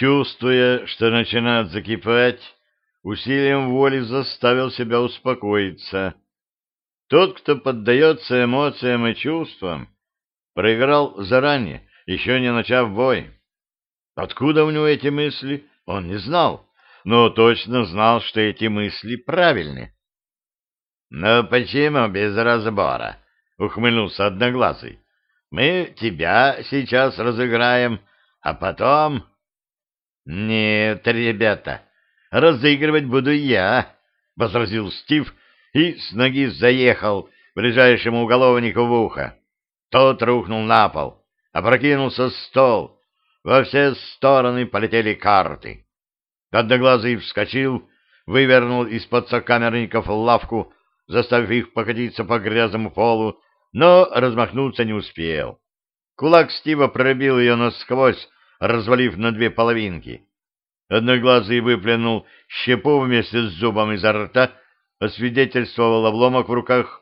Чувствуя, что начинает закипать, усилием воли заставил себя успокоиться. Тот, кто поддается эмоциям и чувствам, проиграл заранее, еще не начав бой. Откуда у него эти мысли, он не знал, но точно знал, что эти мысли правильны. — Но почему без разбора? — ухмыльнулся Одноглазый. — Мы тебя сейчас разыграем, а потом... — Нет, ребята, разыгрывать буду я, — возразил Стив и с ноги заехал ближайшему уголовнику в ухо. Тот рухнул на пол, опрокинулся стол, во все стороны полетели карты. Одноглазый вскочил, вывернул из-под сокамерников лавку, заставив их покатиться по грязному полу, но размахнуться не успел. Кулак Стива пробил ее насквозь, развалив на две половинки. Одноглазый выплюнул щепу вместе с зубом изо рта, освидетельствовал обломок в руках,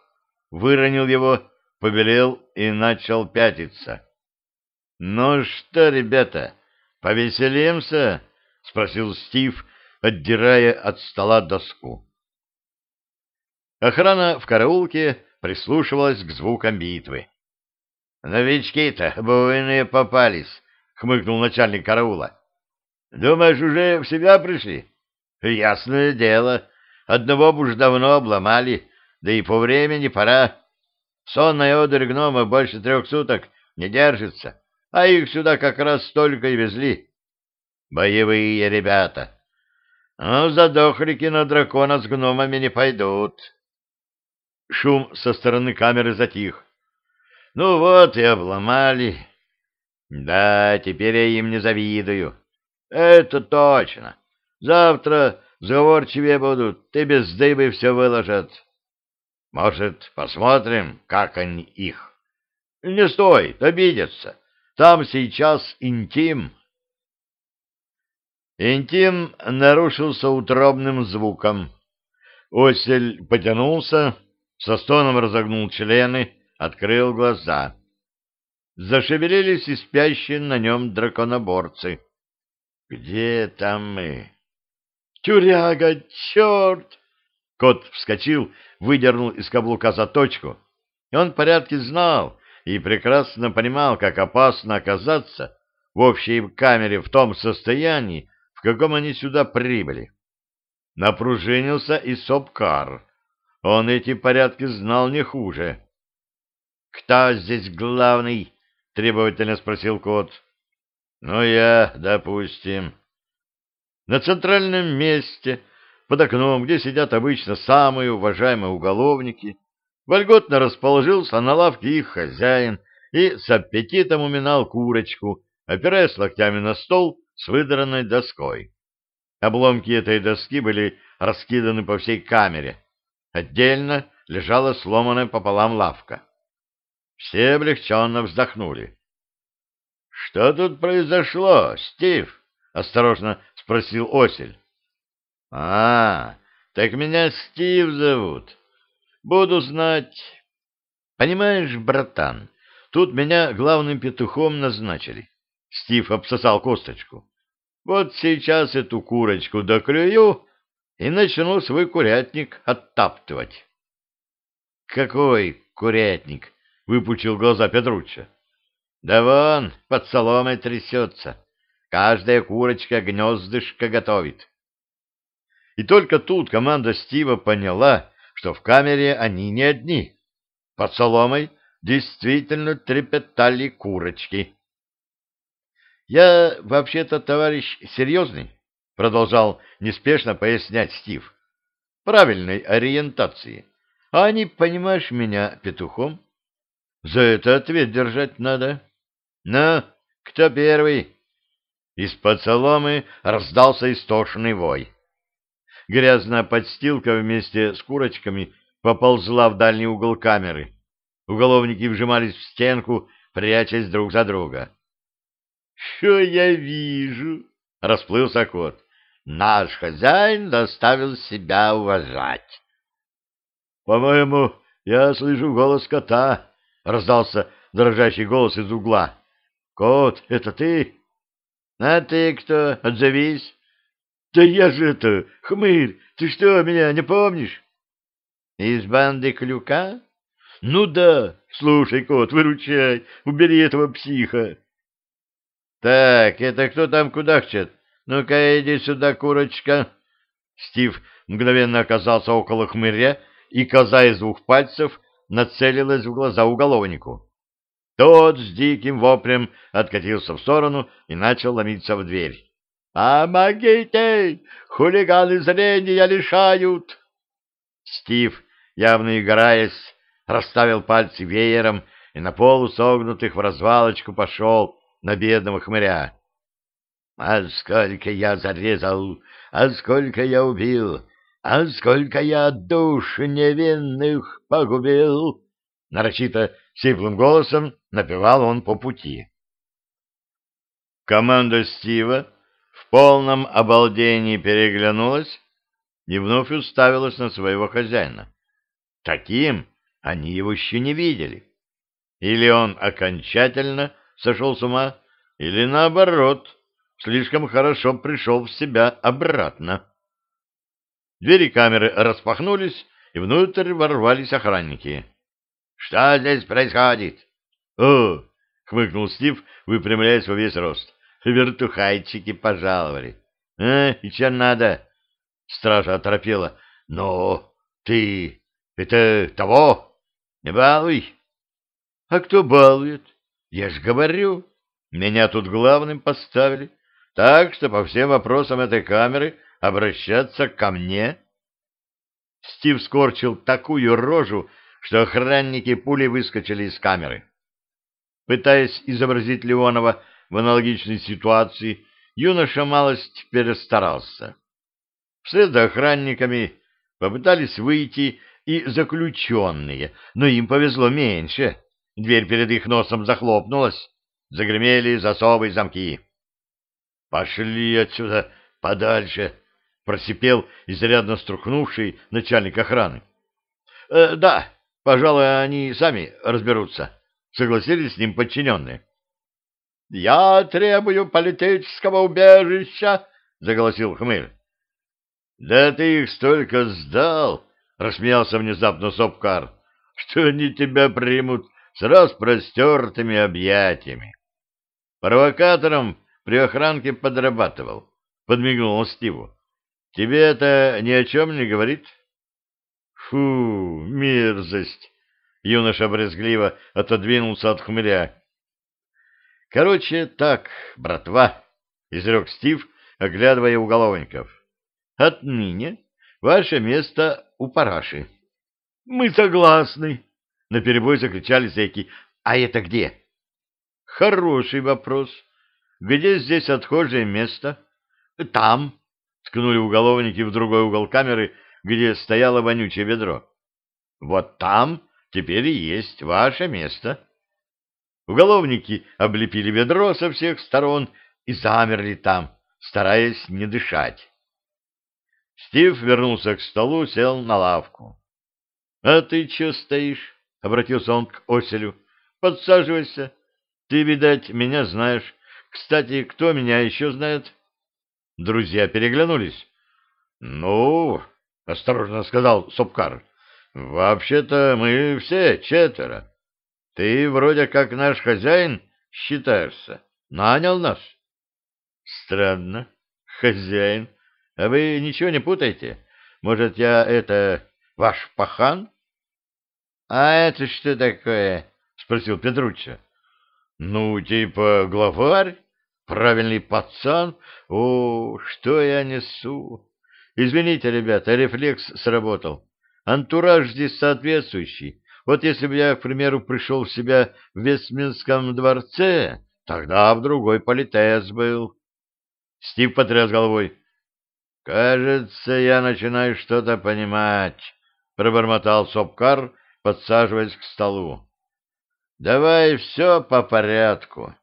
выронил его, побелел и начал пятиться. — Ну что, ребята, повеселимся? — спросил Стив, отдирая от стола доску. Охрана в караулке прислушивалась к звукам битвы. — Новички-то буйные попались, — хмыкнул начальник караула. — Думаешь, уже в себя пришли? — Ясное дело, одного б уж давно обломали, да и по времени пора. Сонная одырь гнома больше трех суток не держится, а их сюда как раз столько и везли. Боевые ребята. Ну, задохлики на дракона с гномами не пойдут. Шум со стороны камеры затих. Ну вот и обломали. Да, теперь я им не завидую. Это точно. Завтра заговорчивее будут, ты без дыбы все выложат. Может, посмотрим, как они их? Не стоит, обидятся. Там сейчас интим. Интим нарушился утробным звуком. Осель потянулся, со стоном разогнул члены, открыл глаза. Зашевелились и спящие на нем драконоборцы. «Где там мы?» «Тюряга, черт!» Кот вскочил, выдернул из каблука заточку. Он в порядке знал и прекрасно понимал, как опасно оказаться в общей камере в том состоянии, в каком они сюда прибыли. Напружинился и Сопкар. Он эти порядки знал не хуже. — Кто здесь главный? — требовательно спросил кот. — Ну, я, допустим. На центральном месте, под окном, где сидят обычно самые уважаемые уголовники, вольготно расположился на лавке их хозяин и с аппетитом уминал курочку, опираясь локтями на стол с выдранной доской. Обломки этой доски были раскиданы по всей камере. Отдельно лежала сломанная пополам лавка. Все облегченно вздохнули. — Что тут произошло, Стив? — осторожно спросил Осель. — А, так меня Стив зовут. Буду знать. Понимаешь, братан, тут меня главным петухом назначили. Стив обсосал косточку. Вот сейчас эту курочку доклюю и начну свой курятник оттаптывать. — Какой курятник? — выпучил глаза Петручча. — Да вон, под соломой трясется. Каждая курочка гнездышко готовит. И только тут команда Стива поняла, что в камере они не одни. Под соломой действительно трепетали курочки. «Я вообще-то, товарищ, серьезный», — продолжал неспешно пояснять Стив. «Правильной ориентации. А они, понимаешь, меня петухом. За это ответ держать надо. Ну, кто первый?» Из-под соломы раздался истошный вой. Грязная подстилка вместе с курочками поползла в дальний угол камеры. Уголовники вжимались в стенку, прячась друг за друга. «Что я вижу?» — расплылся кот. «Наш хозяин заставил себя уважать». «По-моему, я слышу голос кота», — раздался дрожащий голос из угла. «Кот, это ты?» А ты кто? Отзовись. Да я же это, хмырь, ты что, меня не помнишь? Из банды Клюка? Ну да. Слушай, кот, выручай, убери этого психа. Так, это кто там кудахчет? Ну-ка, иди сюда, курочка. Стив мгновенно оказался около хмыря, и коза из двух пальцев нацелилась в глаза уголовнику. Тот с диким воплем откатился в сторону и начал ломиться в дверь. «Помогите! Хулиганы зрения лишают!» Стив, явно играясь, расставил пальцы веером и на полу согнутых в развалочку пошел на бедного хмыря. «А сколько я зарезал! А сколько я убил! А сколько я душ невинных погубил!» Нарочито сиплым голосом напевал он по пути. Команда Стива в полном обалдении переглянулась и вновь уставилась на своего хозяина. Таким они его еще не видели. Или он окончательно сошел с ума, или наоборот, слишком хорошо пришел в себя обратно. Двери камеры распахнулись, и внутрь ворвались охранники. — Что здесь происходит? — О! — хмыкнул Стив, выпрямляясь во весь рост. — Вертухайчики пожаловали. — А, и че надо? Стража оторопела. — Ну, ты... это того? Не балуй. — А кто балует? Я ж говорю, меня тут главным поставили, так что по всем вопросам этой камеры обращаться ко мне. Стив скорчил такую рожу, что охранники пули выскочили из камеры. Пытаясь изобразить Леонова в аналогичной ситуации, юноша малость перестарался. Вслед за охранниками попытались выйти и заключенные, но им повезло меньше. Дверь перед их носом захлопнулась, загремели засовы и замки. — Пошли отсюда подальше! — просипел изрядно струхнувший начальник охраны. «Э, — Да, пожалуй, они сами разберутся, — согласились с ним подчиненные. — Я требую политического убежища, — заголосил хмырь. — Да ты их столько сдал, — рассмеялся внезапно Сопкар, — что они тебя примут с распростертыми объятиями. Провокатором при охранке подрабатывал, — подмигнул он Стиву. — Тебе это ни о чем не говорит? — Фу, мерзость! — юноша брезгливо отодвинулся от хмыря. — Короче, так, братва, — изрек Стив, оглядывая уголовников. — Отныне ваше место у параши. — Мы согласны, — наперебой закричали зэки. — А это где? — Хороший вопрос. Где здесь отхожее место? — Там, — ткнули уголовники в другой угол камеры, где стояло вонючее ведро. — Вот там теперь и есть ваше место. Уголовники облепили ведро со всех сторон и замерли там, стараясь не дышать. Стив вернулся к столу, сел на лавку. — А ты че стоишь? — обратился он к Оселю. — Подсаживайся. Ты, видать, меня знаешь. Кстати, кто меня еще знает? Друзья переглянулись. — Ну, — осторожно сказал Сопкар, — вообще-то мы все четверо. Ты вроде как наш хозяин считаешься. Нанял нас. — Странно. Хозяин. А вы ничего не путаете? Может, я это ваш пахан? — А это что такое? — спросил Петруччо. — Ну, типа главарь, правильный пацан. О, что я несу! Извините, ребята, рефлекс сработал. Антураж здесь соответствующий. Вот если бы я, к примеру, пришел в себя в Вестминском дворце, тогда в другой политес был. Стив потряс головой. — Кажется, я начинаю что-то понимать, — пробормотал Сопкар, подсаживаясь к столу. — Давай все по порядку.